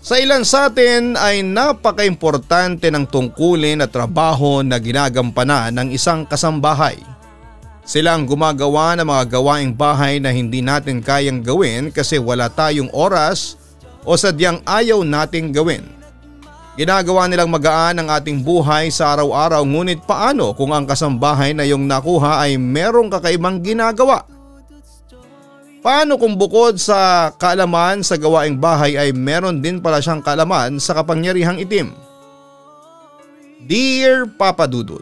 Sa ilan sa atin ay napaka-importante ng tungkulin at trabaho na ginagampanan ng isang kasambahay. Sila ang gumagawa ng mga gawaing bahay na hindi natin kayang gawin kasi wala tayong oras o sadyang ayaw nating gawin. Ginagawa nilang magaan ang ating buhay sa araw-araw ngunit paano kung ang kasambahay na yung nakuha ay merong kakaibang ginagawa? Paano kung bukod sa kaalaman sa gawaing bahay ay meron din pala siyang kaalaman sa kapangyarihang itim? Dear Papa Dudut,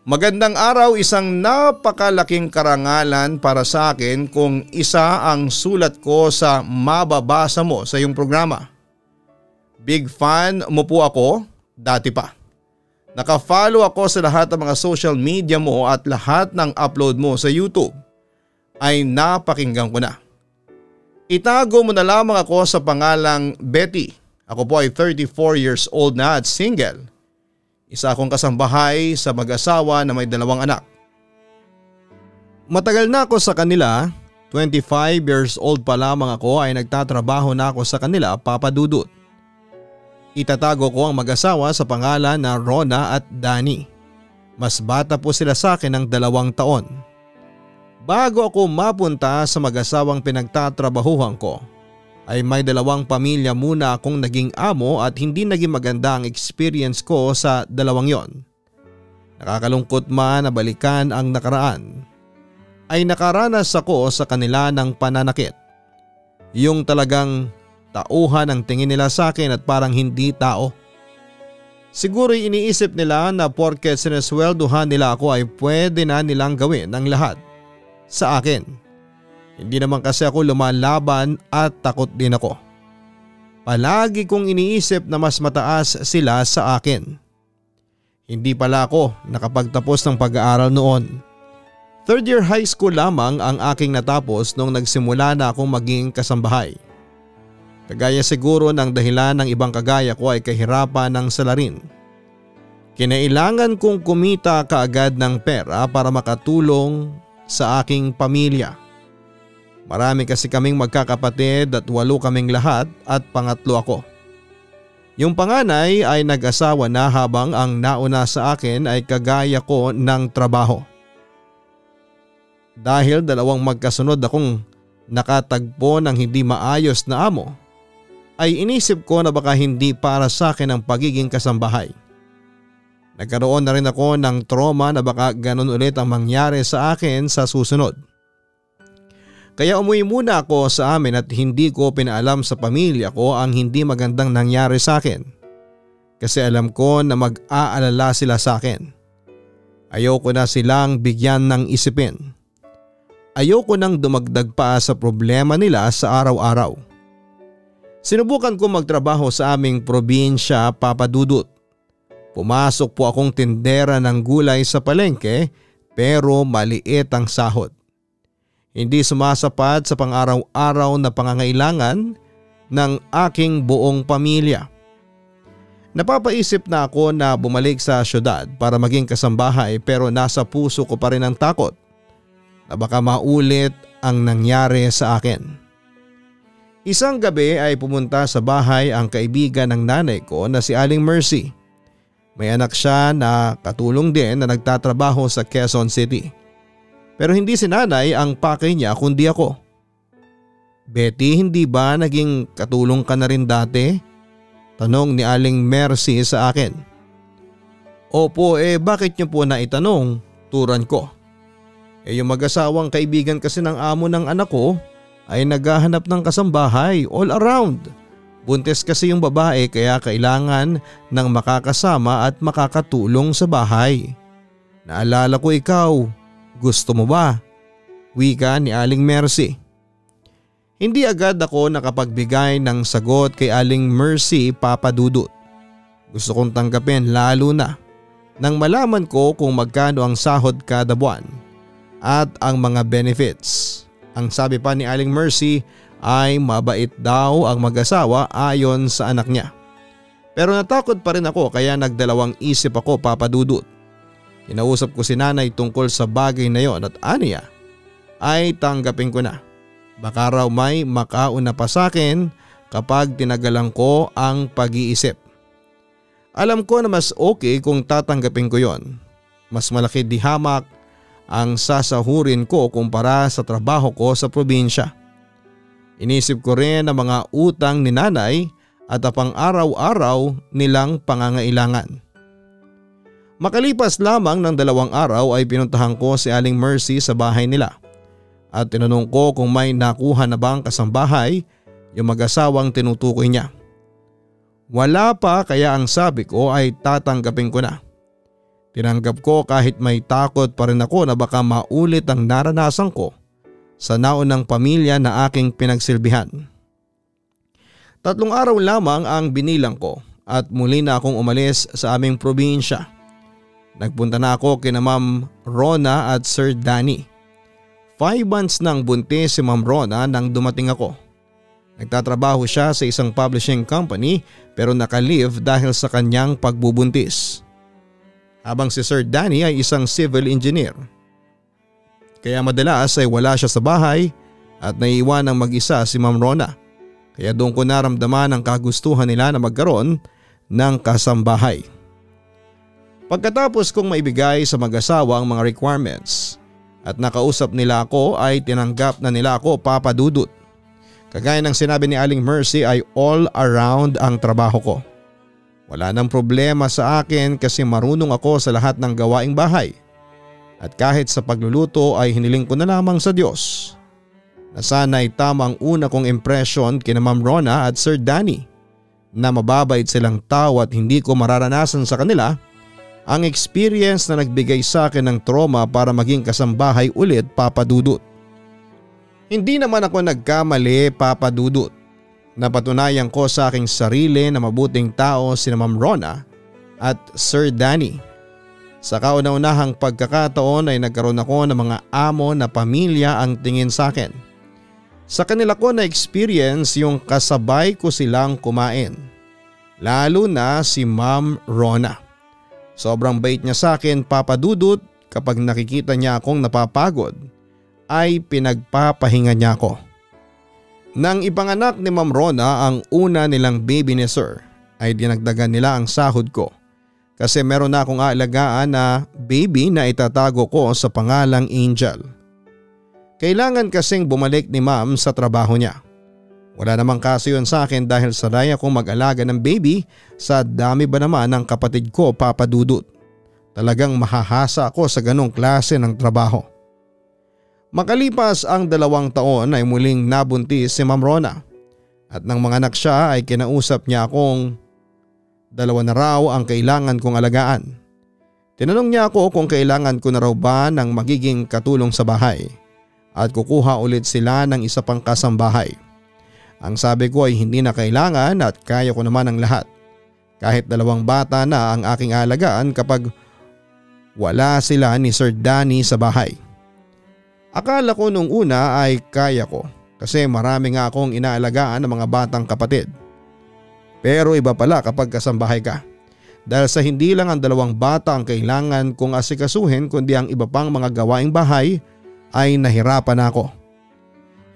Magandang araw isang napakalaking karangalan para sa akin kung isa ang sulat ko sa mababasa mo sa iyong programa. Big fan mo po ako, dati pa. Nakafollow ako sa lahat ng mga social media mo at lahat ng upload mo sa YouTube ay napakinggan ko na. Itago mo na lamang ako sa pangalang Betty. Ako po ay 34 years old na at single. Isa akong kasambahay sa mag-asawa na may dalawang anak. Matagal na ako sa kanila, 25 years old pa lamang ako ay nagtatrabaho na ako sa kanila papadudot. Itatago ko ang mag-asawa sa pangalan na Rona at Danny. Mas bata po sila sa akin ng dalawang taon. Bago ako mapunta sa mag-asawang pinagtatrabahuhan ko, ay may dalawang pamilya muna akong naging amo at hindi naging maganda ang experience ko sa dalawang yon. Nakakalungkot man na balikan ang nakaraan, ay nakaranas ako sa kanila ng pananakit. Yung talagang tauhan ang tingin nila sa akin at parang hindi tao. Siguro iniisip nila na porket sinesweldohan nila ako ay pwede na nilang gawin ang lahat sa akin. Hindi naman kasi ako lumalaban at takot din ako. Palagi kong iniisip na mas mataas sila sa akin. Hindi pala ako nakapagtapos ng pag-aaral noon. Third year high school lamang ang aking natapos nung nagsimula na akong maging kasambahay. Kagaya siguro ng dahilan ng ibang kagaya ko ay kahirapan ng salarin. Kinailangan kong kumita kaagad ng pera para makatulong sa aking pamilya. Marami kasi kaming magkakapatid at walo kaming lahat at pangatlo ako. Yung panganay ay nag-asawa na habang ang nauna sa akin ay kagaya ko ng trabaho. Dahil dalawang magkasunod akong nakatagpo ng hindi maayos na amo, ay inisip ko na baka hindi para sa akin ang pagiging kasambahay. Nagkaroon na rin ako ng trauma na baka ganun ulit ang mangyari sa akin sa susunod. Kaya umuwi muna ako sa amin at hindi ko pinaalam sa pamilya ko ang hindi magandang nangyari sa akin. Kasi alam ko na mag-aalala sila sa akin. Ayoko na silang bigyan ng isipin. Ayoko nang dumagdag pa sa problema nila sa araw-araw. Sinubukan ko magtrabaho sa aming probinsya papadudot Pumasok po akong tindera ng gulay sa palengke pero maliit ang sahod. Hindi sumasapat sa pang-araw-araw na pangangailangan ng aking buong pamilya. Napapaisip na ako na bumalik sa syudad para maging kasambahay pero nasa puso ko pa rin ang takot na baka maulit ang nangyari sa akin. Isang gabi ay pumunta sa bahay ang kaibigan ng nanay ko na si Aling Mercy. May anak siya na katulong din na nagtatrabaho sa Quezon City. Pero hindi si nanay ang pakay niya kundi ako. Betty hindi ba naging katulong ka na rin dati? Tanong ni Aling Mercy sa akin. Opo eh bakit niyo po na itanong? Turan ko. Eh yung mag-asawang kaibigan kasi ng amo ng anak ko ay naghahanap ng kasambahay all around. Buntis kasi yung babae kaya kailangan ng makakasama at makakatulong sa bahay. Naalala ko ikaw, gusto mo ba? Wika ni Aling Mercy. Hindi agad ako nakapagbigay ng sagot kay Aling Mercy papadudot. Gusto kong tanggapin lalo na nang malaman ko kung magkano ang sahod kada buwan at ang mga benefits. Ang sabi pa ni Aling Mercy ay mabait daw ang mag-asawa ayon sa anak niya. Pero natakot pa rin ako kaya nagdalawang isip ako papadudot. Kinausap ko si nanay tungkol sa bagay na yon at aniya ay tanggapin ko na. Baka raw may makauna pa sa akin kapag tinagalan ko ang pag-iisip. Alam ko na mas okay kung tatanggapin ko yon. Mas malaki di hamak ang sasahurin ko kumpara sa trabaho ko sa probinsya. Inisip ko rin ang mga utang ni nanay at ang araw-araw nilang pangangailangan. Makalipas lamang ng dalawang araw ay pinuntahan ko si Aling Mercy sa bahay nila at tinanong ko kung may nakuha na bang kasambahay yung mag-asawang tinutukoy niya. Wala pa kaya ang sabi ko ay tatanggapin ko na. Tinanggap ko kahit may takot pa rin ako na baka maulit ang naranasan ko sa naunang pamilya na aking pinagsilbihan. Tatlong araw lamang ang binilang ko at muli na akong umalis sa aming probinsya. Nagpunta na ako kina Ma'am Rona at Sir Danny. Five months nang buntis si Ma'am Rona nang dumating ako. Nagtatrabaho siya sa isang publishing company pero naka-leave dahil sa kanyang pagbubuntis. Habang si Sir Danny ay isang civil engineer. Kaya madalas ay wala siya sa bahay at naiiwan ng mag-isa si Ma'am Rona. Kaya doon ko naramdaman ang kagustuhan nila na magkaroon ng kasambahay. Pagkatapos kong maibigay sa mag-asawa ang mga requirements, at nakausap nila ako ay tinanggap na nila ako papadudot. Kagaya ng sinabi ni Aling Mercy ay all around ang trabaho ko. Wala nang problema sa akin kasi marunong ako sa lahat ng gawaing bahay. At kahit sa pagluluto ay hiniling ko na lamang sa Diyos. Na sana ay tama ang una kong impression kina Ma'am Rona at Sir Danny na mababait silang tao at hindi ko mararanasan sa kanila ang experience na nagbigay sa akin ng trauma para maging kasambahay ulit papadudot. Hindi naman ako nagkamali papadudot. Napatunayan ko sa aking sarili na mabuting tao si Ma'am Rona at Sir Danny. Sa kauna-unahang pagkakataon ay nagkaroon ako ng mga amo na pamilya ang tingin sa akin. Sa kanila ko na experience yung kasabay ko silang kumain. Lalo na si Ma'am Rona. Sobrang bait niya sa akin papadudot kapag nakikita niya akong napapagod ay pinagpapahinga niya ako. Nang ipanganak ni Ma'am Rona ang una nilang baby ni Sir ay dinagdagan nila ang sahod ko kasi meron na akong aalagaan na baby na itatago ko sa pangalang Angel. Kailangan kasing bumalik ni ma'am sa trabaho niya. Wala namang kaso yun sa akin dahil sanay akong mag-alaga ng baby sa dami ba naman ng kapatid ko papadudot. Talagang mahahasa ako sa ganong klase ng trabaho. Makalipas ang dalawang taon ay muling nabuntis si Ma'am Rona at nang mga anak siya ay kinausap niya akong dalawa na raw ang kailangan kong alagaan. Tinanong niya ako kung kailangan ko na raw ba ng magiging katulong sa bahay at kukuha ulit sila ng isa pang kasambahay. Ang sabi ko ay hindi na kailangan at kaya ko naman ang lahat. Kahit dalawang bata na ang aking alagaan kapag wala sila ni Sir Danny sa bahay. Akala ko nung una ay kaya ko kasi marami nga akong inaalagaan ng mga batang kapatid. Pero iba pala kapag kasambahay ka. Dahil sa hindi lang ang dalawang bata ang kailangan kong asikasuhin kundi ang iba pang mga gawaing bahay ay nahirapan ako.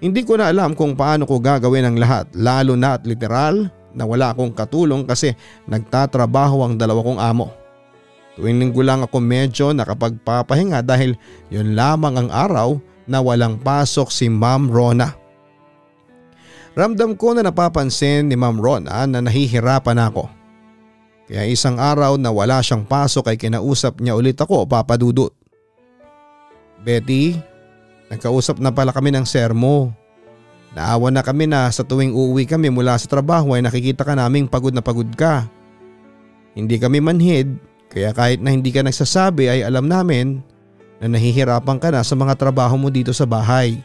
Hindi ko na alam kung paano ko gagawin ang lahat lalo na at literal na wala akong katulong kasi nagtatrabaho ang dalawa kong amo. Tuwing linggo lang ako medyo nakapagpapahinga dahil yun lamang ang araw na walang pasok si Ma'am Rona. Ramdam ko na napapansin ni Ma'am Rona na nahihirapan ako. Kaya isang araw na wala siyang pasok ay kinausap niya ulit ako papadudot. Betty, Nagkausap na pala kami ng sermo. Naawa na kami na sa tuwing uuwi kami mula sa trabaho ay nakikita ka naming pagod na pagod ka. Hindi kami manhid kaya kahit na hindi ka nagsasabi ay alam namin na nahihirapan ka na sa mga trabaho mo dito sa bahay.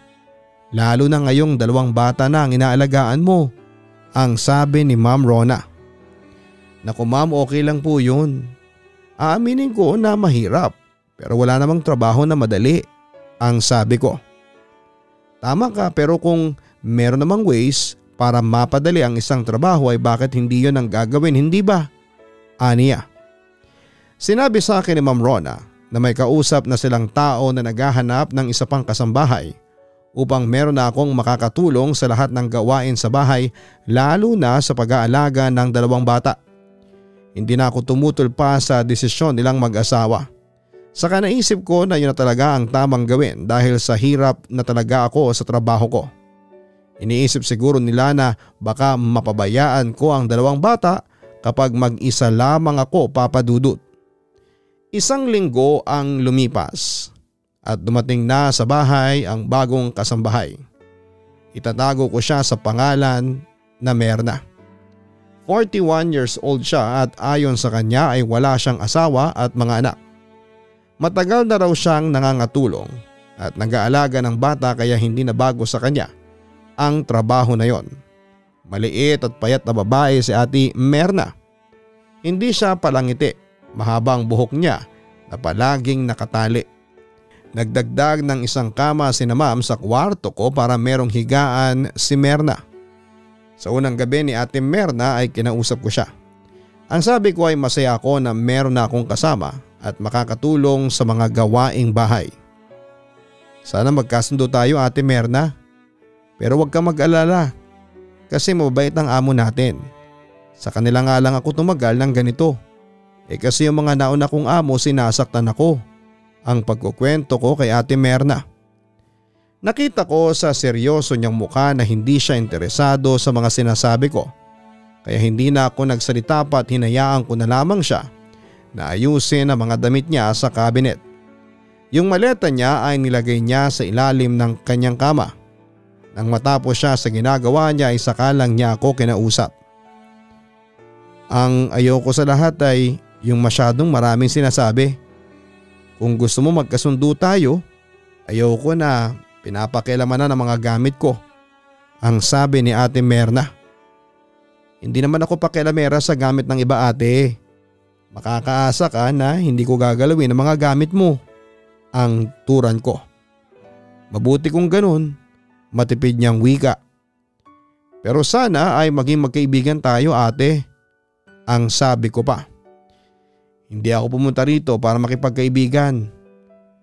Lalo na ngayong dalawang bata na ang inaalagaan mo. Ang sabi ni Ma'am Rona. Naku ma'am okay lang po yun. Aaminin ko na mahirap pero wala namang trabaho na madali ang sabi ko. Tama ka pero kung meron namang ways para mapadali ang isang trabaho ay bakit hindi yon ang gagawin hindi ba? Aniya. Sinabi sa akin ni Ma'am Rona na may kausap na silang tao na naghahanap ng isa pang kasambahay upang meron na akong makakatulong sa lahat ng gawain sa bahay lalo na sa pag-aalaga ng dalawang bata. Hindi na ako tumutol pa sa desisyon nilang mag-asawa. Saka naisip ko na yun na talaga ang tamang gawin dahil sa hirap na talaga ako sa trabaho ko. Iniisip siguro nila na baka mapabayaan ko ang dalawang bata kapag mag-isa lamang ako papadudot. Isang linggo ang lumipas at dumating na sa bahay ang bagong kasambahay. Itatago ko siya sa pangalan na Merna. 41 years old siya at ayon sa kanya ay wala siyang asawa at mga anak. Matagal na raw siyang nangangatulong at nag-aalaga ng bata kaya hindi na bago sa kanya ang trabaho na yon. Maliit at payat na babae si ati Merna. Hindi siya palangiti, mahabang buhok niya na palaging nakatali. Nagdagdag ng isang kama si na ma'am sa kwarto ko para merong higaan si Merna. Sa unang gabi ni Ate Merna ay kinausap ko siya. Ang sabi ko ay masaya ako na meron na akong kasama at makakatulong sa mga gawaing bahay. Sana magkasundo tayo Ate Merna. Pero huwag kang mag-alala kasi mabait ang amo natin. Sa kanila nga lang ako tumagal ng ganito. Eh kasi yung mga nauna kong amo sinasaktan ako. Ang pagkukwento ko kay Ate Merna. Nakita ko sa seryoso niyang mukha na hindi siya interesado sa mga sinasabi ko. Kaya hindi na ako nagsalita pa at hinayaan ko na lamang siya na ayusin ang mga damit niya sa kabinet. Yung maleta niya ay nilagay niya sa ilalim ng kanyang kama. Nang matapos siya sa ginagawa niya ay sakalang niya ako kinausap. Ang ayoko sa lahat ay yung masyadong maraming sinasabi. Kung gusto mo magkasundo tayo, ayoko na Pinapakialaman na ng mga gamit ko. Ang sabi ni ate Merna. Hindi naman ako pakialamera sa gamit ng iba ate. Makakaasa ka na hindi ko gagalawin ang mga gamit mo. Ang turan ko. Mabuti kung ganun, matipid niyang wika. Pero sana ay maging magkaibigan tayo ate. Ang sabi ko pa. Hindi ako pumunta rito para makipagkaibigan.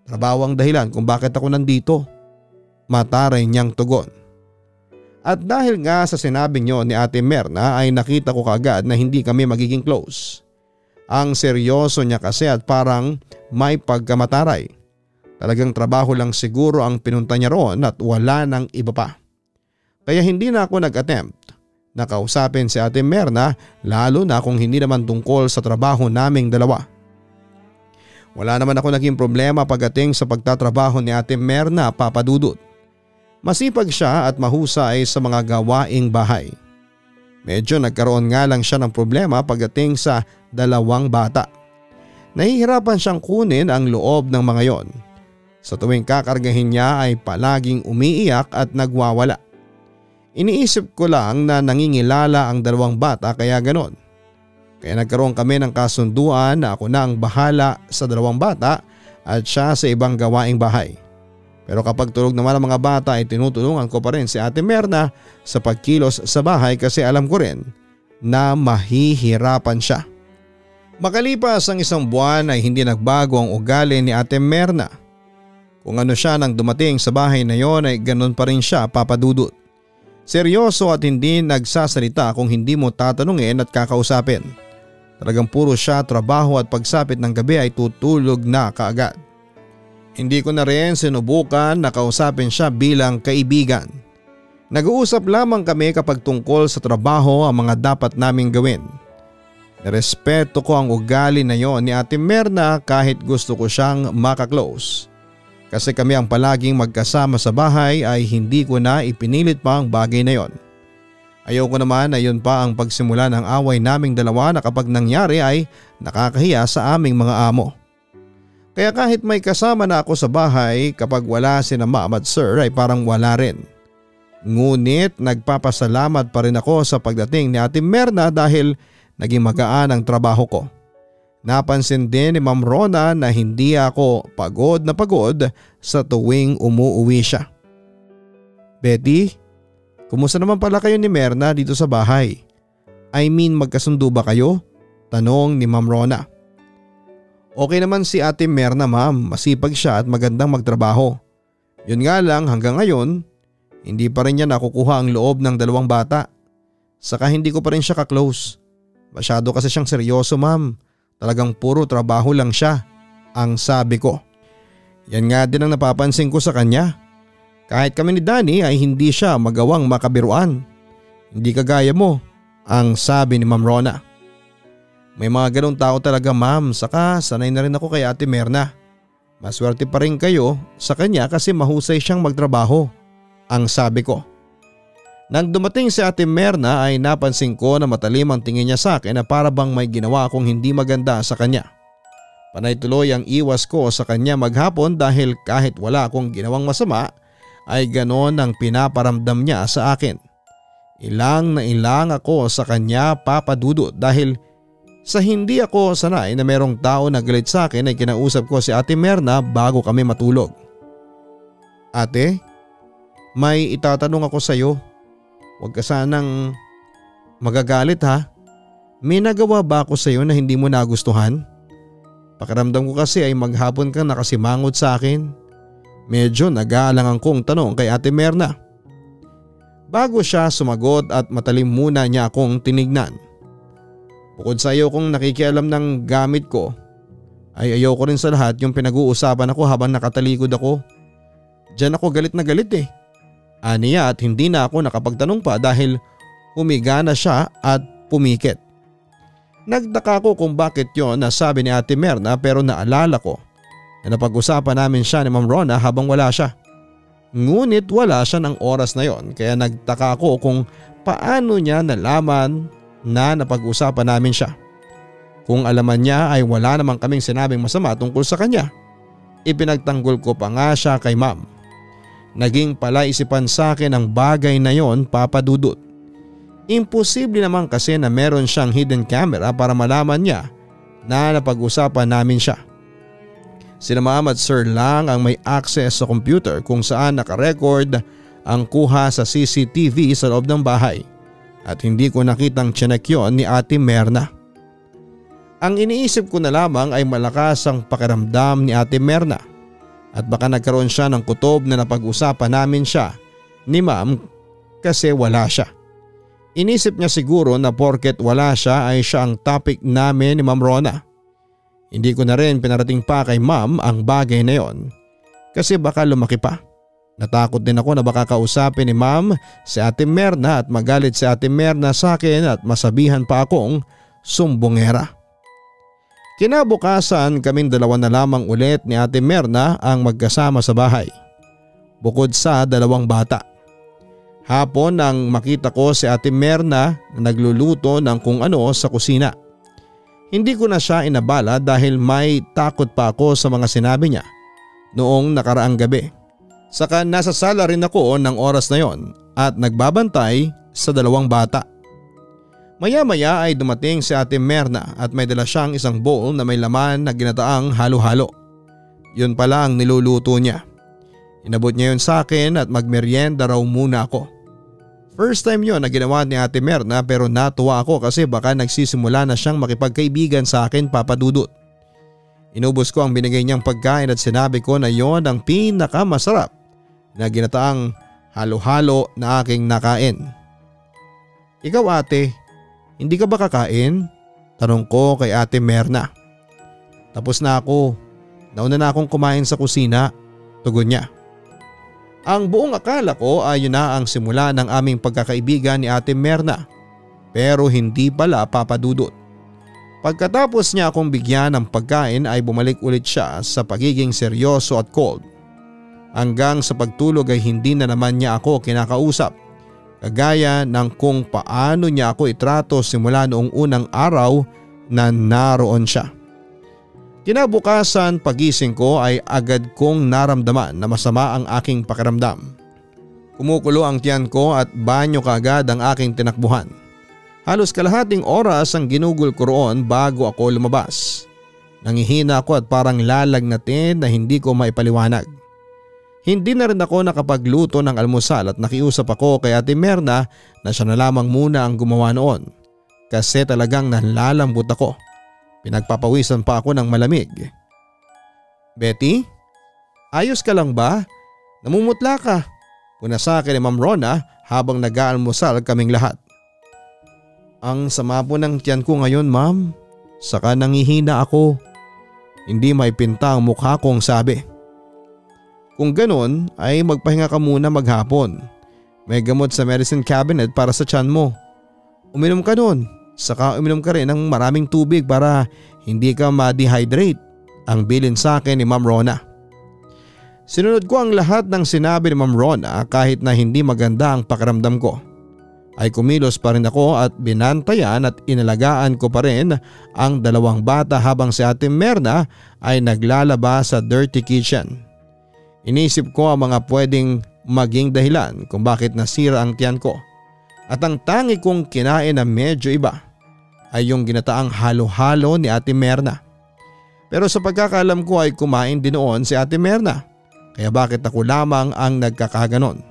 Trabaho ang dahilan kung bakit ako nandito mataray niyang tugon. At dahil nga sa sinabi niyo ni Ate Merna ay nakita ko kagad na hindi kami magiging close. Ang seryoso niya kasi at parang may pagkamataray. Talagang trabaho lang siguro ang pinunta niya roon at wala nang iba pa. Kaya hindi na ako nag-attempt na kausapin si Ate Merna lalo na kung hindi naman tungkol sa trabaho naming dalawa. Wala naman ako naging problema pagdating sa pagtatrabaho ni Ate Merna papadudot. Masipag siya at mahusay sa mga gawaing bahay. Medyo nagkaroon nga lang siya ng problema pagdating sa dalawang bata. Nahihirapan siyang kunin ang loob ng mga yon. Sa tuwing kakargahin niya ay palaging umiiyak at nagwawala. Iniisip ko lang na nangingilala ang dalawang bata kaya ganon. Kaya nagkaroon kami ng kasunduan na ako na ang bahala sa dalawang bata at siya sa ibang gawaing bahay. Pero kapag tulog naman ang mga bata ay tinutulungan ko pa rin si Ate Merna sa pagkilos sa bahay kasi alam ko rin na mahihirapan siya. Makalipas ang isang buwan ay hindi nagbago ang ugali ni Ate Merna. Kung ano siya nang dumating sa bahay na yon ay ganun pa rin siya papadudot. Seryoso at hindi nagsasalita kung hindi mo tatanungin at kakausapin. Talagang puro siya trabaho at pagsapit ng gabi ay tutulog na kaagad. Hindi ko na rin sinubukan na kausapin siya bilang kaibigan. Nag-uusap lamang kami kapag tungkol sa trabaho ang mga dapat naming gawin. Nerespeto ko ang ugali na yon ni Ate Merna kahit gusto ko siyang makaklose. Kasi kami ang palaging magkasama sa bahay ay hindi ko na ipinilit pa ang bagay na yon. Ayoko naman na yun pa ang pagsimula ng away naming dalawa na kapag nangyari ay nakakahiya sa aming mga amo. Kaya kahit may kasama na ako sa bahay kapag wala si na ma'am at sir ay parang wala rin. Ngunit nagpapasalamat pa rin ako sa pagdating ni Ate Merna dahil naging magaan ang trabaho ko. Napansin din ni Ma'am Rona na hindi ako pagod na pagod sa tuwing umuuwi siya. Betty, kumusta naman pala kayo ni Merna dito sa bahay? I mean magkasundo ba kayo? Tanong ni Ma'am Rona. Okay naman si ate Merna ma'am, masipag siya at magandang magtrabaho. Yun nga lang hanggang ngayon, hindi pa rin niya nakukuha ang loob ng dalawang bata. Saka hindi ko pa rin siya ka-close. Masyado kasi siyang seryoso ma'am. Talagang puro trabaho lang siya. Ang sabi ko. Yan nga din ang napapansin ko sa kanya. Kahit kami ni Danny ay hindi siya magawang makabiruan. Hindi kagaya mo, ang sabi ni Ma'am Rona. May mga ganong tao talaga ma'am, saka sanay na rin ako kay Ate Merna. Maswerte pa rin kayo sa kanya kasi mahusay siyang magtrabaho. Ang sabi ko. Nang dumating si Ate Merna ay napansin ko na matalim ang tingin niya sa akin na para bang may ginawa akong hindi maganda sa kanya. Panay tuloy ang iwas ko sa kanya maghapon dahil kahit wala akong ginawang masama ay ganon ang pinaparamdam niya sa akin. Ilang na ilang ako sa kanya papadudot dahil sa hindi ako sanay na merong tao na galit sa akin ay kinausap ko si Ate Merna bago kami matulog. Ate, may itatanong ako sa iyo. Huwag ka sanang magagalit ha. May nagawa ba ako sa iyo na hindi mo nagustuhan? Pakiramdam ko kasi ay maghapon kang nakasimangot sa akin. Medyo nag-aalangan kong tanong kay Ate Merna. Bago siya sumagot at matalim muna niya akong tinignan. Bukod sa iyo kung nakikialam ng gamit ko, ay ayaw ko rin sa lahat yung pinag-uusapan ako habang nakatalikod ako. Diyan ako galit na galit eh. Aniya at hindi na ako nakapagtanong pa dahil humiga na siya at pumikit. Nagtaka ko kung bakit yon na sabi ni Ate Merna pero naalala ko na napag-usapan namin siya ni Ma'am Rona habang wala siya. Ngunit wala siya ng oras na yon kaya nagtaka ko kung paano niya nalaman na napag-usapan namin siya. Kung alaman niya ay wala namang kaming sinabing masama tungkol sa kanya. Ipinagtanggol ko pa nga siya kay ma'am. Naging palaisipan sa akin ang bagay na yon papadudot. Imposible naman kasi na meron siyang hidden camera para malaman niya na napag-usapan namin siya. Sina ma'am at sir lang ang may access sa computer kung saan nakarecord ang kuha sa CCTV sa loob ng bahay at hindi ko nakitang chinek yon ni ate Merna. Ang iniisip ko na lamang ay malakas ang pakiramdam ni ate Merna at baka nagkaroon siya ng kutob na napag-usapan namin siya ni ma'am kasi wala siya. Inisip niya siguro na porket wala siya ay siya ang topic namin ni Ma'am Rona. Hindi ko na rin pinarating pa kay ma'am ang bagay na yon kasi baka lumaki pa. Natakot din ako na baka kausapin ni ma'am si ate Merna at magalit si ate Merna sa akin at masabihan pa akong sumbongera. Kinabukasan kaming dalawa na lamang ulit ni ate Merna ang magkasama sa bahay. Bukod sa dalawang bata. Hapon nang makita ko si ate Merna na nagluluto ng kung ano sa kusina. Hindi ko na siya inabala dahil may takot pa ako sa mga sinabi niya noong nakaraang gabi. Saka nasa sala rin ako ng oras na yon at nagbabantay sa dalawang bata. Maya maya ay dumating si ate Merna at may dala siyang isang bowl na may laman na ginataang halo-halo. Yun pala ang niluluto niya. Inabot niya yun sa akin at magmeryenda raw muna ako. First time yon na ginawa ni ate Merna pero natuwa ako kasi baka nagsisimula na siyang makipagkaibigan sa akin papadudot. Inubos ko ang binigay niyang pagkain at sinabi ko na yon ang pinakamasarap na ginataang halo-halo na aking nakain. Ikaw ate, hindi ka ba kakain? Tanong ko kay ate Merna. Tapos na ako. Nauna na akong kumain sa kusina. Tugon niya. Ang buong akala ko ay yun na ang simula ng aming pagkakaibigan ni ate Merna. Pero hindi pala papadudot. Pagkatapos niya akong bigyan ng pagkain ay bumalik ulit siya sa pagiging seryoso at cold. Hanggang sa pagtulog ay hindi na naman niya ako kinakausap. Kagaya ng kung paano niya ako itrato simula noong unang araw na naroon siya. Kinabukasan pagising ko ay agad kong naramdaman na masama ang aking pakiramdam. Kumukulo ang tiyan ko at banyo kaagad ang aking tinakbuhan. Halos kalahating oras ang ginugol ko roon bago ako lumabas. Nangihina ako at parang lalagnatin na hindi ko maipaliwanag. Hindi na rin ako nakapagluto ng almusal at nakiusap ako kay Ate Merna na siya na lamang muna ang gumawa noon. Kasi talagang nalalambot ako. Pinagpapawisan pa ako ng malamig. Betty? Ayos ka lang ba? Namumutla ka. Puna sa akin ni Ma'am Rona habang nag-aalmusal kaming lahat. Ang sama po ng tiyan ko ngayon ma'am. Saka nangihina ako. Hindi may pinta ang mukha kong sabi. Kung ganon ay magpahinga ka muna maghapon. May gamot sa medicine cabinet para sa tiyan mo. Uminom ka nun. Saka uminom ka rin ng maraming tubig para hindi ka ma-dehydrate. Ang bilin sa akin ni Ma'am Rona. Sinunod ko ang lahat ng sinabi ni Ma'am Rona kahit na hindi maganda ang pakiramdam ko ay kumilos pa rin ako at binantayan at inalagaan ko pa rin ang dalawang bata habang si Ate Merna ay naglalaba sa dirty kitchen. Inisip ko ang mga pwedeng maging dahilan kung bakit nasira ang tiyan ko. At ang tangi kong kinain na medyo iba ay yung ginataang halo-halo ni Ate Merna. Pero sa pagkakalam ko ay kumain din noon si Ate Merna. Kaya bakit ako lamang ang nagkakaganon?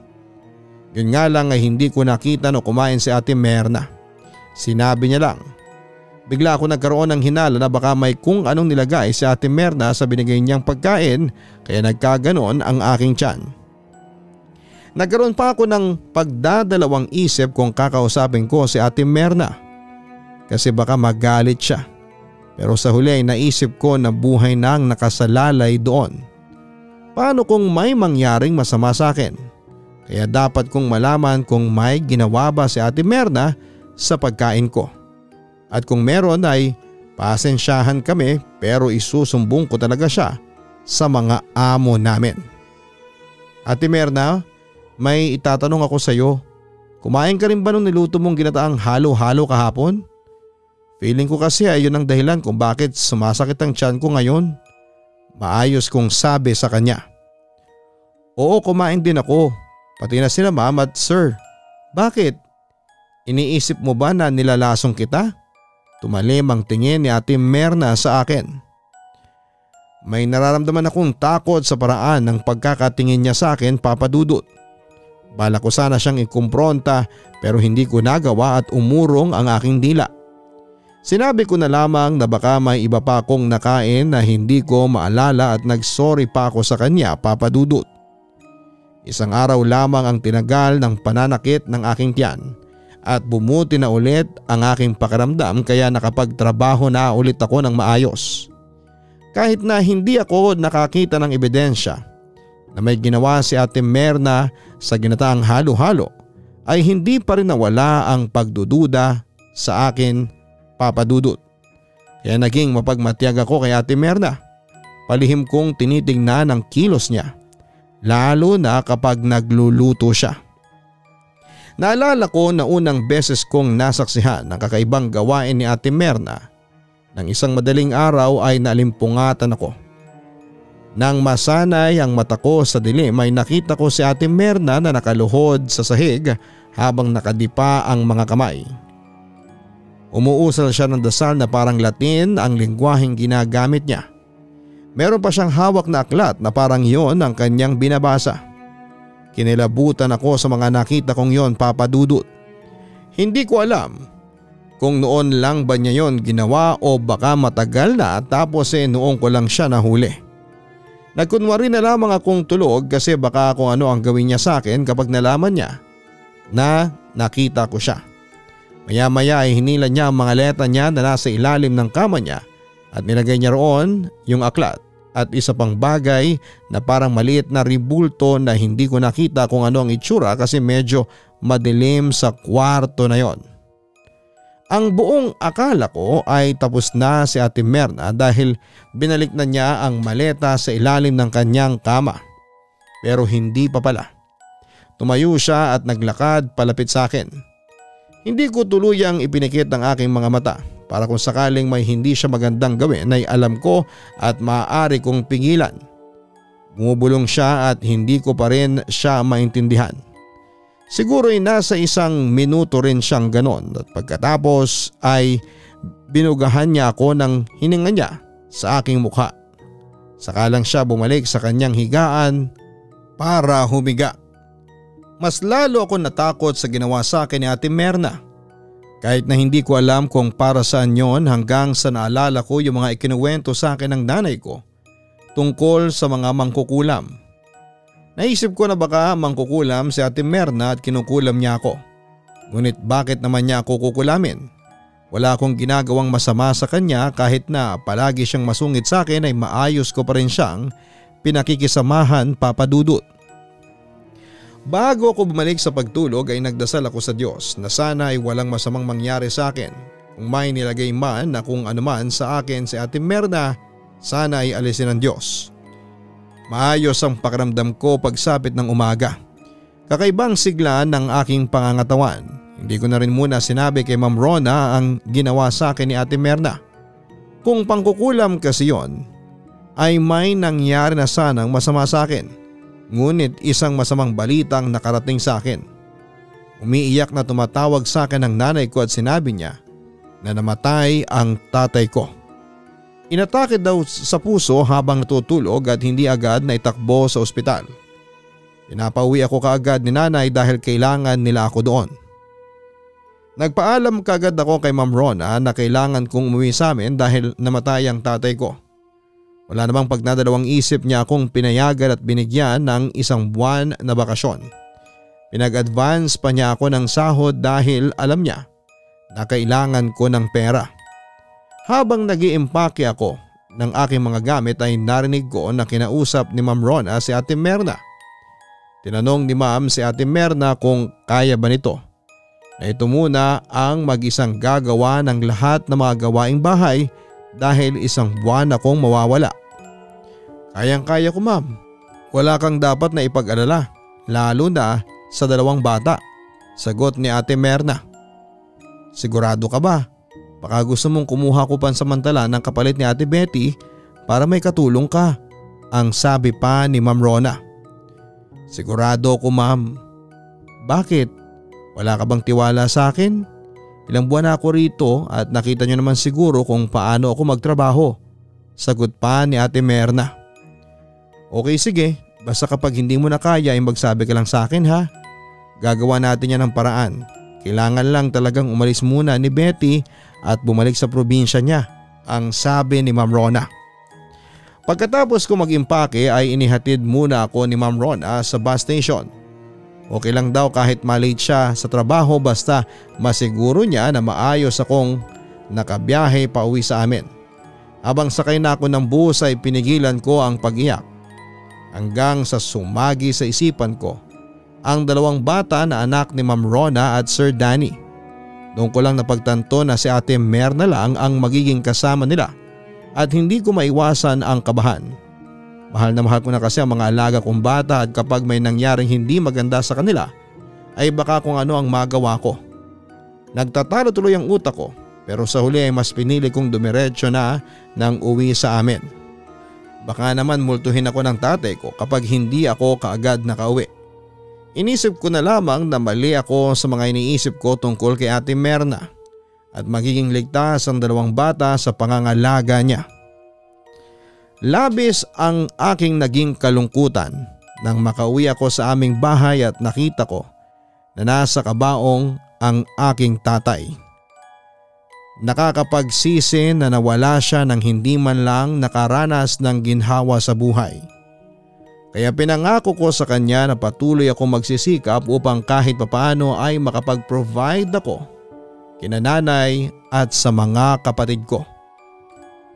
Yun nga lang ay hindi ko nakita no kumain si ate Merna. Sinabi niya lang. Bigla ako nagkaroon ng hinala na baka may kung anong nilagay si ate Merna sa binigay niyang pagkain kaya nagkaganon ang aking tiyan. Nagkaroon pa ako ng pagdadalawang isip kung kakausapin ko si ate Merna. Kasi baka magalit siya. Pero sa huli ay naisip ko na buhay na ang nakasalalay doon. Paano kung may mangyaring masama sa akin? Kaya dapat kong malaman kung may ginawa ba si Ate Merna sa pagkain ko. At kung meron ay pasensyahan kami pero isusumbong ko talaga siya sa mga amo namin. Ate Merna, may itatanong ako sa iyo. Kumain ka rin ba nung niluto mong ginataang halo-halo kahapon? Feeling ko kasi ay yun ang dahilan kung bakit sumasakit ang tiyan ko ngayon. Maayos kong sabi sa kanya. Oo kumain din ako Pati na sila ma'am at sir. Bakit? Iniisip mo ba na nilalasong kita? Tumalim ang tingin ni ate Merna sa akin. May nararamdaman akong takot sa paraan ng pagkakatingin niya sa akin papadudot. Bala ko sana siyang ikumpronta pero hindi ko nagawa at umurong ang aking dila. Sinabi ko na lamang na baka may iba pa akong nakain na hindi ko maalala at nagsorry pa ako sa kanya papadudot. Isang araw lamang ang tinagal ng pananakit ng aking tiyan at bumuti na ulit ang aking pakiramdam kaya nakapagtrabaho na ulit ako ng maayos. Kahit na hindi ako nakakita ng ebidensya na may ginawa si Ate Merna sa ginataang halo-halo ay hindi pa rin nawala ang pagdududa sa akin papadudot. Kaya naging mapagmatiyag ako kay Ate Merna. Palihim kong tinitingnan ang kilos niya lalo na kapag nagluluto siya. Naalala ko na unang beses kong nasaksihan ang kakaibang gawain ni Ate Merna. Nang isang madaling araw ay nalimpungatan ako. Nang masanay ang mata ko sa dilim ay nakita ko si Ate Merna na nakaluhod sa sahig habang nakadipa ang mga kamay. Umuusal siya ng dasal na parang Latin ang lingwaheng ginagamit niya. Meron pa siyang hawak na aklat na parang yon ang kanyang binabasa. Kinilabutan ako sa mga nakita kong yon papadudot. Hindi ko alam kung noon lang ba niya yon ginawa o baka matagal na tapos eh noong ko lang siya nahuli. Nagkunwari na lamang akong tulog kasi baka kung ano ang gawin niya sa akin kapag nalaman niya na nakita ko siya. Maya maya ay hinila niya ang mga leta niya na nasa ilalim ng kama niya at nilagay niya roon yung aklat at isa pang bagay na parang maliit na ribulto na hindi ko nakita kung ano ang itsura kasi medyo madilim sa kwarto na yon. Ang buong akala ko ay tapos na si Ate Merna dahil binalik na niya ang maleta sa ilalim ng kanyang kama. Pero hindi pa pala. Tumayo siya at naglakad palapit sa akin. Hindi ko tuluyang ipinikit ang aking mga mata para kung sakaling may hindi siya magandang gawin ay alam ko at maaari kong pingilan. Bumubulong siya at hindi ko pa rin siya maintindihan. Siguro ay nasa isang minuto rin siyang ganon at pagkatapos ay binugahan niya ako ng hininga niya sa aking mukha. Saka lang siya bumalik sa kanyang higaan para humiga. Mas lalo ako natakot sa ginawa sa akin ni Ate Merna. Kahit na hindi ko alam kung para saan yon hanggang sa naalala ko yung mga ikinuwento sa akin ng nanay ko tungkol sa mga mangkukulam. Naisip ko na baka mangkukulam si Ate Merna at kinukulam niya ako. Ngunit bakit naman niya ako kukulamin? Wala akong ginagawang masama sa kanya kahit na palagi siyang masungit sa akin ay maayos ko pa rin siyang pinakikisamahan papadudot. Bago ako bumalik sa pagtulog ay nagdasal ako sa Diyos na sana ay walang masamang mangyari sa akin. Kung may nilagay man na kung anuman sa akin si Ate Merna, sana ay alisin ng Diyos. Maayos ang pakiramdam ko pagsapit ng umaga. Kakaibang sigla ng aking pangangatawan. Hindi ko na rin muna sinabi kay Ma'am Rona ang ginawa sa akin ni Ate Merna. Kung pangkukulam kasi yon, ay may nangyari na sanang masama sa akin. Ngunit isang masamang balitang nakarating sa akin. Umiiyak na tumatawag sa akin ang nanay ko at sinabi niya na namatay ang tatay ko. Inatake daw sa puso habang natutulog at hindi agad na itakbo sa ospital. Pinapauwi ako kaagad ni nanay dahil kailangan nila ako doon. Nagpaalam kaagad ako kay Ma'am Rona na kailangan kong umuwi sa amin dahil namatay ang tatay ko. Wala namang pagnadalawang isip niya akong pinayagan at binigyan ng isang buwan na bakasyon. Pinag-advance pa niya ako ng sahod dahil alam niya na kailangan ko ng pera. Habang nag iimpake ako ng aking mga gamit ay narinig ko na kinausap ni Ma'am Rona si Ate Merna. Tinanong ni Ma'am si Ate Merna kung kaya ba nito na ito muna ang mag-isang gagawa ng lahat ng mga gawaing bahay dahil isang buwan akong mawawala. Kayang kaya ko ma'am. Wala kang dapat na ipag-alala lalo na sa dalawang bata. Sagot ni Ate Merna. Sigurado ka ba? Baka gusto mong kumuha ko pansamantala ng kapalit ni Ate Betty para may katulong ka. Ang sabi pa ni Ma'am Rona. Sigurado ko ma'am. Bakit? Wala ka bang tiwala sa akin? Ilang buwan na ako rito at nakita nyo naman siguro kung paano ako magtrabaho. Sagot pa ni Ate Merna. Okay sige, basta kapag hindi mo na kaya ay magsabi ka lang sa akin ha. Gagawa natin yan ng paraan. Kailangan lang talagang umalis muna ni Betty at bumalik sa probinsya niya, ang sabi ni Ma'am Rona. Pagkatapos ko mag-impake ay inihatid muna ako ni Ma'am Rona sa bus station. Okay lang daw kahit malate siya sa trabaho basta masiguro niya na maayos akong nakabiyahe pa uwi sa amin. Habang sakay na ako ng bus ay pinigilan ko ang pag-iyak. Hanggang sa sumagi sa isipan ko ang dalawang bata na anak ni Ma'am Rona at Sir Danny. Noong ko lang napagtanto na si ate Mer na lang ang magiging kasama nila at hindi ko maiwasan ang kabahan. Mahal na mahal ko na kasi ang mga alaga kong bata at kapag may nangyaring hindi maganda sa kanila ay baka kung ano ang magawa ko. Nagtatalo tuloy ang utak ko pero sa huli ay mas pinili kong dumiretso na nang uwi sa amin. Baka naman multuhin ako ng tatay ko kapag hindi ako kaagad nakauwi. Inisip ko na lamang na mali ako sa mga iniisip ko tungkol kay Ate Merna at magiging ligtas ang dalawang bata sa pangangalaga niya. Labis ang aking naging kalungkutan nang makauwi ako sa aming bahay at nakita ko na nasa kabaong ang aking tatay. Nakakapagsisi na nawala siya ng hindi man lang nakaranas ng ginhawa sa buhay. Kaya pinangako ko sa kanya na patuloy ako magsisikap upang kahit papaano ay makapag-provide ako kina nanay at sa mga kapatid ko.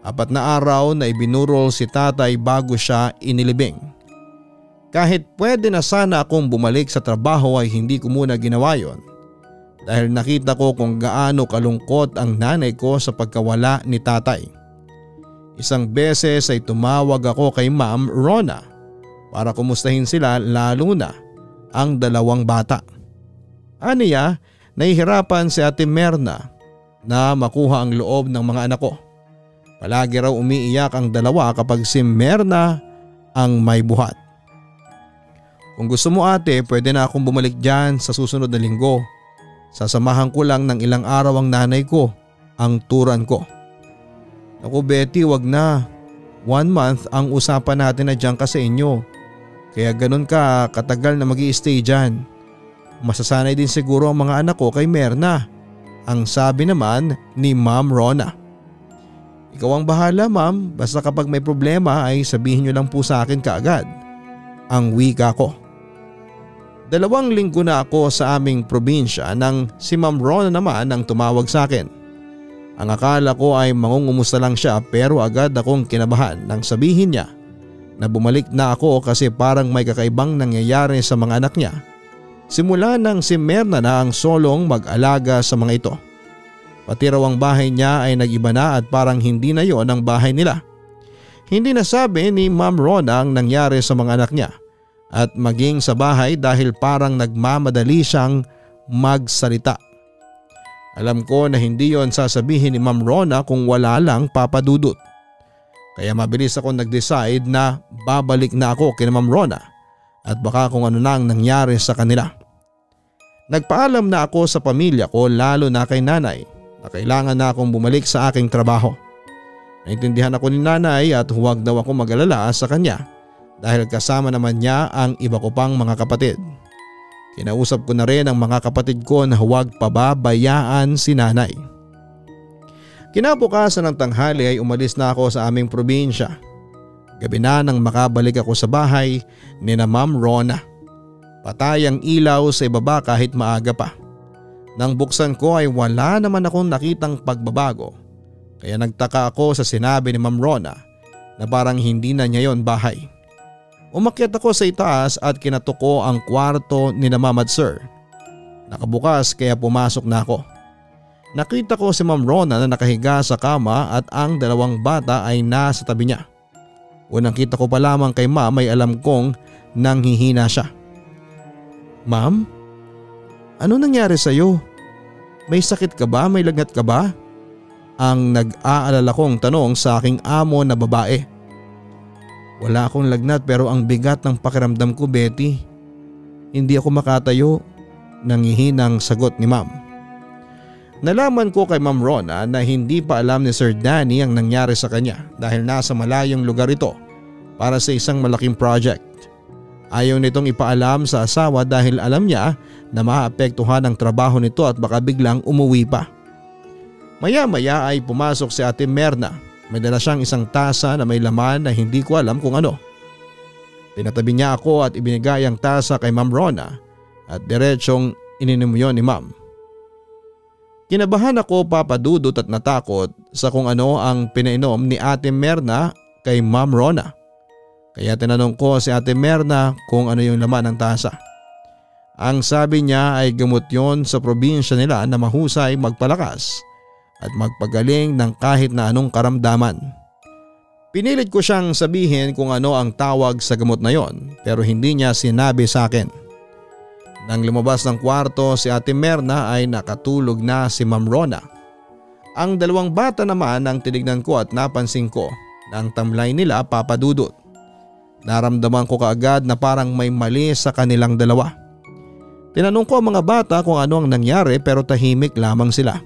Apat na araw na ibinurol si tatay bago siya inilibing. Kahit pwede na sana akong bumalik sa trabaho ay hindi ko muna ginawa yon dahil nakita ko kung gaano kalungkot ang nanay ko sa pagkawala ni tatay. Isang beses ay tumawag ako kay Ma'am Rona para kumustahin sila lalo na ang dalawang bata. Aniya, nahihirapan si Ate Merna na makuha ang loob ng mga anak ko. Palagi raw umiiyak ang dalawa kapag si Merna ang may buhat. Kung gusto mo ate, pwede na akong bumalik dyan sa susunod na linggo. Sasamahan ko lang ng ilang araw ang nanay ko, ang turan ko. Ako Betty, wag na. One month ang usapan natin na dyan ka sa inyo. Kaya ganun ka katagal na mag stay dyan. Masasanay din siguro ang mga anak ko kay Merna. Ang sabi naman ni Ma'am Rona. Ikaw ang bahala ma'am, basta kapag may problema ay sabihin nyo lang po sa akin kaagad. ang wika ko. Dalawang linggo na ako sa aming probinsya nang si Ma'am Rona naman ang tumawag sa akin. Ang akala ko ay mangungumusta lang siya pero agad akong kinabahan nang sabihin niya na bumalik na ako kasi parang may kakaibang nangyayari sa mga anak niya. Simula nang si Merna na ang solong mag-alaga sa mga ito. Pati raw ang bahay niya ay nag-iba na at parang hindi na yon ang bahay nila. Hindi nasabi ni Ma'am Rona ang nangyari sa mga anak niya at maging sa bahay dahil parang nagmamadali siyang magsalita. Alam ko na hindi yon sasabihin ni Ma'am Rona kung wala lang papadudot. Kaya mabilis ako nag-decide na babalik na ako kina Ma'am Rona at baka kung ano na ang nangyari sa kanila. Nagpaalam na ako sa pamilya ko lalo na kay nanay na kailangan na akong bumalik sa aking trabaho. Naintindihan ako ni nanay at huwag daw ako mag-alala sa kanya dahil kasama naman niya ang iba ko pang mga kapatid. Kinausap ko na rin ang mga kapatid ko na huwag pababayaan si nanay. Kinabukasan ng tanghali ay umalis na ako sa aming probinsya. Gabi na nang makabalik ako sa bahay ni na Ma'am Rona. Patay ang ilaw sa ibaba kahit maaga pa. Nang buksan ko ay wala naman akong nakitang pagbabago. Kaya nagtaka ako sa sinabi ni Ma'am Rona na parang hindi na niya yon bahay. Umakyat ako sa itaas at kinatuko ang kwarto ni na Ma'am at Sir. Nakabukas kaya pumasok na ako. Nakita ko si Ma'am Rona na nakahiga sa kama at ang dalawang bata ay nasa tabi niya. Unang kita ko pa lamang kay Ma'am ay alam kong nanghihina siya. Ma'am? Ano nangyari sa iyo? May sakit ka ba? May lagnat ka ba? Ang nag-aalala kong tanong sa aking amo na babae. Wala akong lagnat pero ang bigat ng pakiramdam ko Betty. Hindi ako makatayo. Nangihinang sagot ni ma'am. Nalaman ko kay Ma'am Rona na hindi pa alam ni Sir Danny ang nangyari sa kanya dahil nasa malayong lugar ito para sa isang malaking project. Ayaw nitong ipaalam sa asawa dahil alam niya na maapektuhan ang trabaho nito at baka biglang umuwi pa. Maya maya ay pumasok si Ate Merna may dala siyang isang tasa na may laman na hindi ko alam kung ano. Pinatabi niya ako at ibinigay ang tasa kay Ma'am Rona at diretsyong ininom yon ni Ma'am. Kinabahan ako papadudot at natakot sa kung ano ang pinainom ni Ate Merna kay Ma'am Rona. Kaya tinanong ko si Ate Merna kung ano yung laman ng tasa. Ang sabi niya ay gamot yon sa probinsya nila na mahusay magpalakas at magpagaling ng kahit na anong karamdaman. Pinilit ko siyang sabihin kung ano ang tawag sa gamot na yon pero hindi niya sinabi sa akin. Nang lumabas ng kwarto si Ate Merna ay nakatulog na si Ma'am Rona. Ang dalawang bata naman ang tinignan ko at napansin ko na ang tamlay nila papadudot. Naramdaman ko kaagad na parang may mali sa kanilang dalawa. Tinanong ko ang mga bata kung ano ang nangyari pero tahimik lamang sila.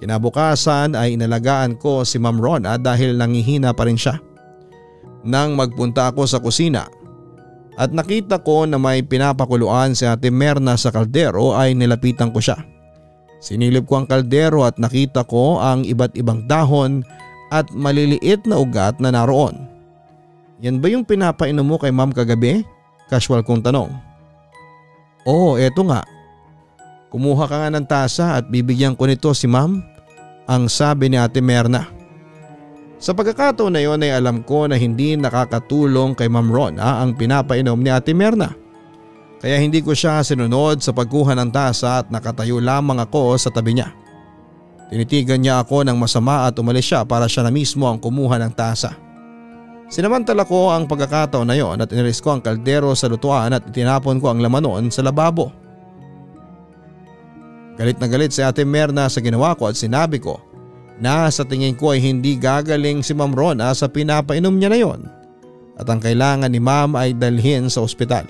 Kinabukasan ay inalagaan ko si Ma'am Rona dahil nangihina pa rin siya. Nang magpunta ako sa kusina at nakita ko na may pinapakuluan si Ate Merna sa kaldero ay nilapitan ko siya. Sinilip ko ang kaldero at nakita ko ang iba't ibang dahon at maliliit na ugat na naroon. Yan ba yung pinapainom mo kay ma'am kagabi? Casual kong tanong. Oo, eto nga. Kumuha ka nga ng tasa at bibigyan ko nito si ma'am, ang sabi ni ate Merna. Sa pagkakataon na yon ay alam ko na hindi nakakatulong kay Ma'am Rona ang pinapainom ni ate Merna. Kaya hindi ko siya sinunod sa pagkuha ng tasa at nakatayo lamang ako sa tabi niya. Tinitigan niya ako ng masama at umalis siya para siya na mismo ang kumuha ng tasa. Sinamantala ko ang pagkakataon na yon at inilis ko ang kaldero sa lutuan at itinapon ko ang laman noon sa lababo. Galit na galit si ate Merna sa ginawa ko at sinabi ko na sa tingin ko ay hindi gagaling si Ma'am Rona sa pinapainom niya na yon at ang kailangan ni Ma'am ay dalhin sa ospital.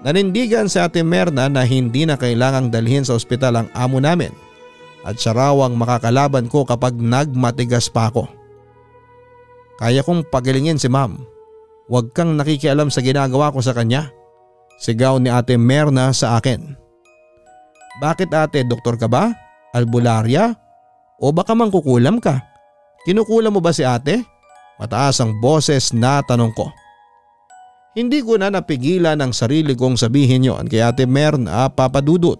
Nanindigan si ate Merna na hindi na kailangang dalhin sa ospital ang amo namin at siya raw ang makakalaban ko kapag nagmatigas pa ako. Kaya kong pagalingin si Ma'am. Huwag kang nakikialam sa ginagawa ko sa kanya. Sigaw ni ate Merna sa akin. Bakit ate, doktor ka ba? Albularya? O baka mangkukulam ka? Kinukulam mo ba si ate? Mataas ang boses na tanong ko. Hindi ko na napigilan ang sarili kong sabihin yon kay ate Merna papadudot.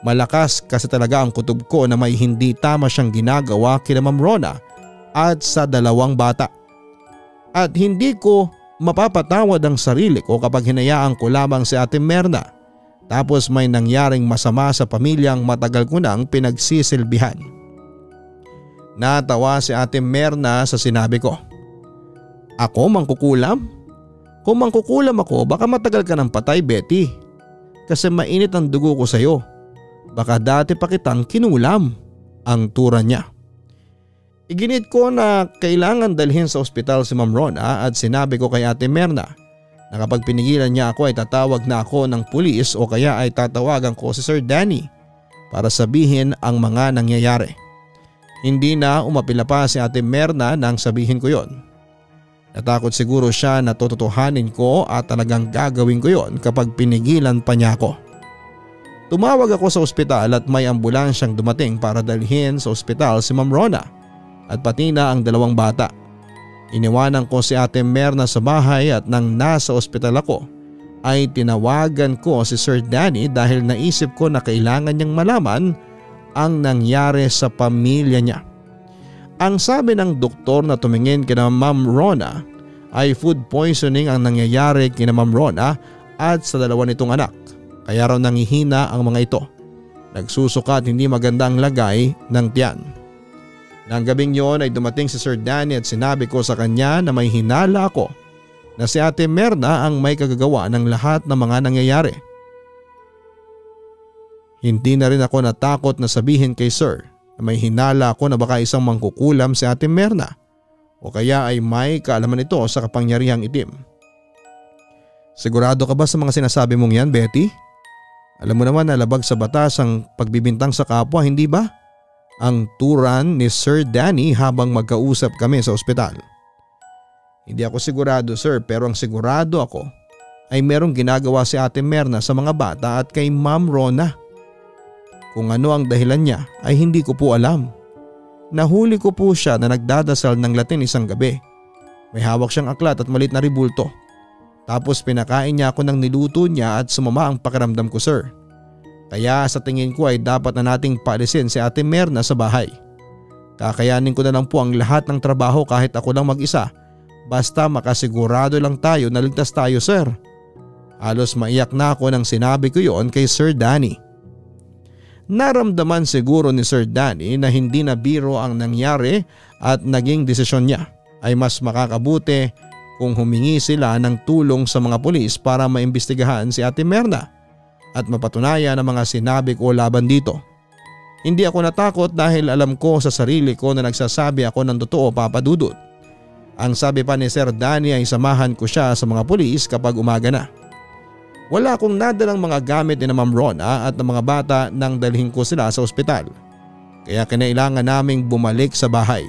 Malakas kasi talaga ang kutob ko na may hindi tama siyang ginagawa kina Ma'am Rona at sa dalawang bata. At hindi ko mapapatawad ang sarili ko kapag hinayaan ko lamang si ate Merna tapos may nangyaring masama sa pamilyang matagal ko nang pinagsisilbihan. Natawa si ate Merna sa sinabi ko. Ako mangkukulam? Kung mangkukulam ako baka matagal ka ng patay Betty. Kasi mainit ang dugo ko sa iyo. Baka dati pa kitang kinulam ang tura niya. Iginit ko na kailangan dalhin sa ospital si Ma'am Rona at sinabi ko kay Ate Merna na kapag pinigilan niya ako ay tatawag na ako ng pulis o kaya ay tatawagan ko si Sir Danny para sabihin ang mga nangyayari. Hindi na umapila pa si Ate Merna nang sabihin ko yon. Natakot siguro siya na tototohanin ko at talagang gagawin ko yon kapag pinigilan pa niya ako. Tumawag ako sa ospital at may ambulansyang dumating para dalhin sa ospital si Ma'am Rona at pati na ang dalawang bata. Iniwanan ko si ate Merna sa bahay at nang nasa ospital ako ay tinawagan ko si Sir Danny dahil naisip ko na kailangan niyang malaman ang nangyari sa pamilya niya. Ang sabi ng doktor na tumingin kina Ma'am Rona ay food poisoning ang nangyayari kina Ma'am Rona at sa dalawa nitong anak. Kaya raw nangihina ang mga ito. Nagsusuka at hindi maganda ang lagay ng tiyan. Nang gabing yon ay dumating si Sir Danny at sinabi ko sa kanya na may hinala ako na si Ate Merna ang may kagagawa ng lahat ng mga nangyayari. Hindi na rin ako natakot na sabihin kay Sir na may hinala ako na baka isang mangkukulam si Ate Merna o kaya ay may kaalaman ito sa kapangyarihang itim. Sigurado ka ba sa mga sinasabi mong yan Betty? Alam mo naman na labag sa batas ang pagbibintang sa kapwa hindi ba? Ang turan ni Sir Danny habang magkausap kami sa ospital. Hindi ako sigurado sir pero ang sigurado ako ay merong ginagawa si ate Merna sa mga bata at kay Ma'am Rona. Kung ano ang dahilan niya ay hindi ko po alam. Nahuli ko po siya na nagdadasal ng Latin isang gabi. May hawak siyang aklat at malit na ribulto. Tapos pinakain niya ako ng niluto niya at sumama ang pakiramdam ko sir. Kaya sa tingin ko ay dapat na nating paalisin si Ate Merna sa bahay. Kakayanin ko na lang po ang lahat ng trabaho kahit ako lang mag-isa. Basta makasigurado lang tayo na ligtas tayo sir. Halos maiyak na ako nang sinabi ko yon kay Sir Danny. Naramdaman siguro ni Sir Danny na hindi na biro ang nangyari at naging desisyon niya ay mas makakabuti kung humingi sila ng tulong sa mga pulis para maimbestigahan si Ate Merna at mapatunayan ang mga sinabi ko laban dito. Hindi ako natakot dahil alam ko sa sarili ko na nagsasabi ako ng totoo papadudot. Ang sabi pa ni Sir Danny ay samahan ko siya sa mga pulis kapag umaga na. Wala akong nadalang mga gamit ni na Ma'am Rona at ng mga bata nang dalhin ko sila sa ospital. Kaya kinailangan naming bumalik sa bahay.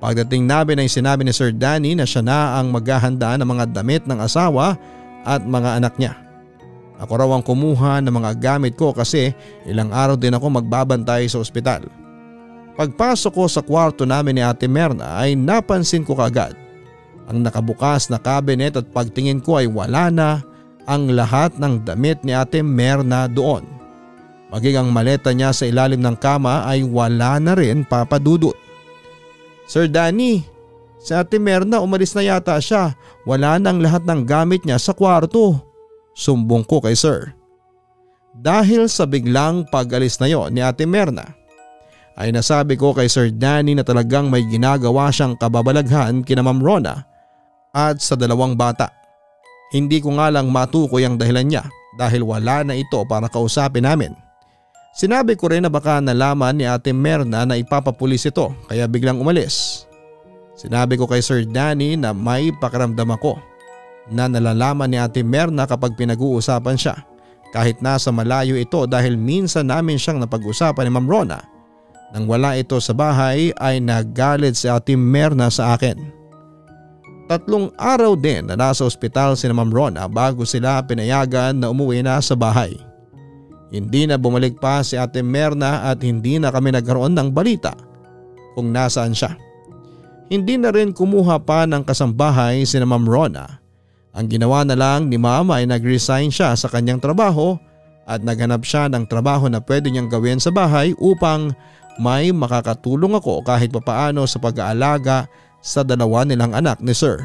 Pagdating namin ay sinabi ni Sir Danny na siya na ang maghahanda ng mga damit ng asawa at mga anak niya. Ako raw ang kumuha ng mga gamit ko kasi ilang araw din ako magbabantay sa ospital. Pagpasok ko sa kwarto namin ni Ate Merna ay napansin ko kagad ang nakabukas na cabinet at pagtingin ko ay wala na ang lahat ng damit ni Ate Merna doon. Maging ang maleta niya sa ilalim ng kama ay wala na rin papadudot. Sir Danny, si Ate Merna umalis na yata siya. Wala nang lahat ng gamit niya sa kwarto. Sumbong ko kay Sir. Dahil sa biglang pag-alis na yon ni Ate Merna ay nasabi ko kay Sir Danny na talagang may ginagawa siyang kababalaghan kina Ma'am Rona at sa dalawang bata. Hindi ko nga lang matukoy ang dahilan niya dahil wala na ito para kausapin namin. Sinabi ko rin na baka nalaman ni Ate Merna na ipapapulis ito kaya biglang umalis. Sinabi ko kay Sir Danny na may pakiramdam ako na nalalaman ni Ate Merna kapag pinag-uusapan siya kahit nasa malayo ito dahil minsan namin siyang napag-usapan ni Ma'am Rona. Nang wala ito sa bahay ay nagalit si Ate Merna sa akin. Tatlong araw din na nasa ospital si Ma'am Rona bago sila pinayagan na umuwi na sa bahay. Hindi na bumalik pa si Ate Merna at hindi na kami nagkaroon ng balita kung nasaan siya. Hindi na rin kumuha pa ng kasambahay si Ma'am Rona Ang ginawa na lang ni mama ay nag-resign siya sa kanyang trabaho at naghanap siya ng trabaho na pwede niyang gawin sa bahay upang may makakatulong ako kahit papaano sa pag-aalaga sa dalawa nilang anak ni Sir.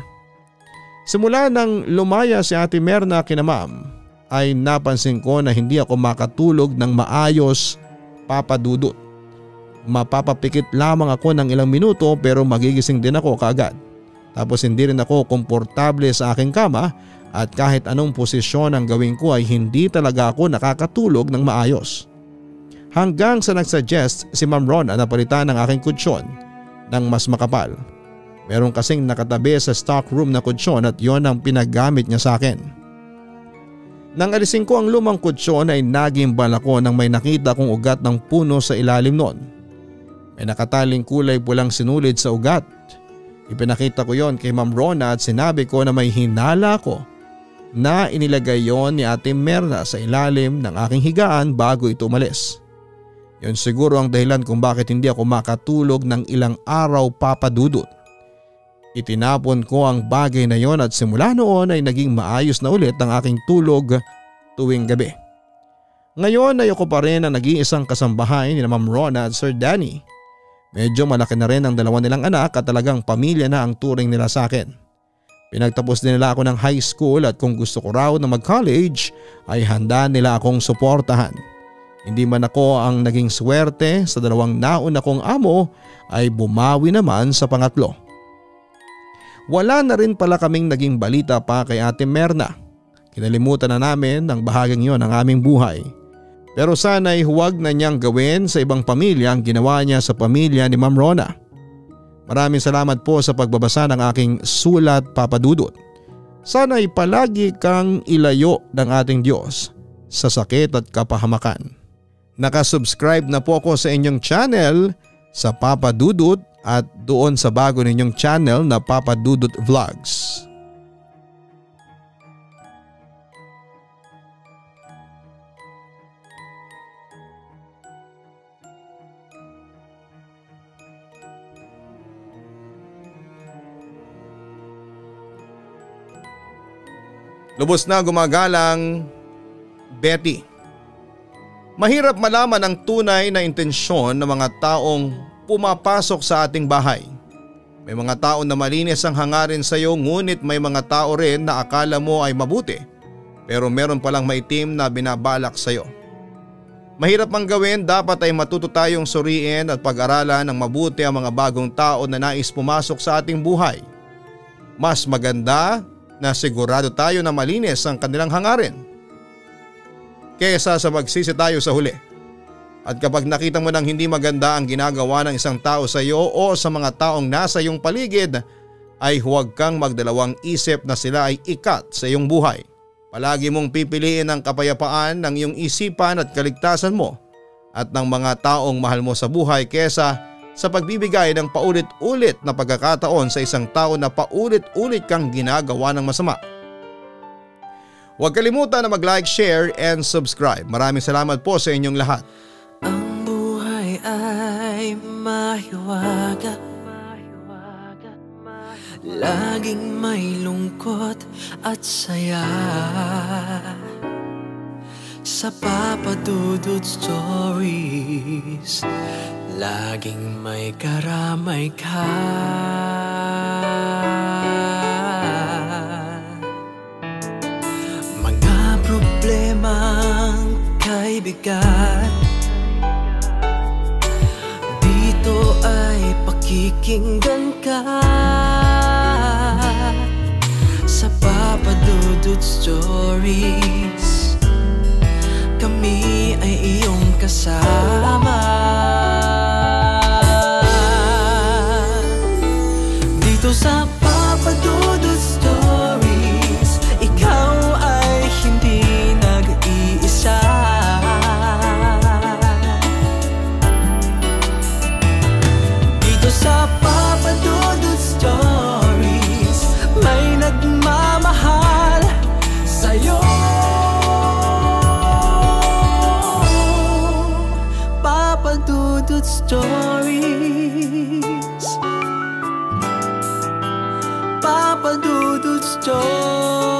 Simula nang lumaya si Ate Merna kina ma'am ay napansin ko na hindi ako makatulog ng maayos papadudot. Mapapapikit lamang ako ng ilang minuto pero magigising din ako kaagad. Tapos hindi rin ako komportable sa aking kama at kahit anong posisyon ang gawin ko ay hindi talaga ako nakakatulog ng maayos. Hanggang sa nagsuggest si Ma'am Rona na palitan ng aking kutsyon ng mas makapal. Meron kasing nakatabi sa stock room na kutsyon at yon ang pinagamit niya sa akin. Nang alisin ko ang lumang kutsyon ay nagimbal ako nang may nakita kong ugat ng puno sa ilalim noon. May nakataling kulay pulang sinulid sa ugat. Ipinakita ko yon kay Ma'am Rona at sinabi ko na may hinala ko na inilagay yon ni Ate Merna sa ilalim ng aking higaan bago ito umalis. Yon siguro ang dahilan kung bakit hindi ako makatulog ng ilang araw papadudot. Itinapon ko ang bagay na yon at simula noon ay naging maayos na ulit ang aking tulog tuwing gabi. Ngayon ay ako pa rin ang nag-iisang kasambahay ni Ma'am Rona at Sir Danny. Medyo malaki na rin ang dalawa nilang anak at talagang pamilya na ang turing nila sa akin. Pinagtapos din nila ako ng high school at kung gusto ko raw na mag-college ay handa nila akong suportahan. Hindi man ako ang naging swerte sa dalawang nauna kong amo ay bumawi naman sa pangatlo. Wala na rin pala kaming naging balita pa kay Ate Merna. Kinalimutan na namin ang bahaging yon ng aming buhay. Pero sana'y huwag na niyang gawin sa ibang pamilya ang ginawa niya sa pamilya ni Ma'am Rona. Maraming salamat po sa pagbabasa ng aking sulat papadudot. Sana'y palagi kang ilayo ng ating Diyos sa sakit at kapahamakan. Nakasubscribe na po ako sa inyong channel sa Papa Dudut at doon sa bago ninyong channel na Papa Dudut Vlogs. Lubos na gumagalang Betty. Mahirap malaman ang tunay na intensyon ng mga taong pumapasok sa ating bahay. May mga tao na malinis ang hangarin sa iyo ngunit may mga tao rin na akala mo ay mabuti pero meron palang maitim na binabalak sa iyo. Mahirap mang gawin dapat ay matuto tayong suriin at pag-aralan ng mabuti ang mga bagong tao na nais pumasok sa ating buhay. Mas maganda na sigurado tayo na malinis ang kanilang hangarin kesa sa magsisi tayo sa huli. At kapag nakita mo nang hindi maganda ang ginagawa ng isang tao sa iyo o sa mga taong nasa iyong paligid, ay huwag kang magdalawang isip na sila ay ikat sa iyong buhay. Palagi mong pipiliin ang kapayapaan ng iyong isipan at kaligtasan mo at ng mga taong mahal mo sa buhay kesa sa pagbibigay ng paulit-ulit na pagkakataon sa isang tao na paulit-ulit kang ginagawa ng masama. Huwag kalimutan na mag-like, share and subscribe. Maraming salamat po sa inyong lahat ay mahiwaga Laging may lungkot at saya Sa papadudod stories. Laging may karamay ka. Mga problemang kaibigan. Ito ay pakikinggan ka. Sa Papa Dudut Stories Kami ay iyong kasama. Dito sa Papa Stories. Papa Dudut Stories